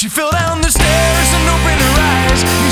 She fell down the stairs and opened her eyes.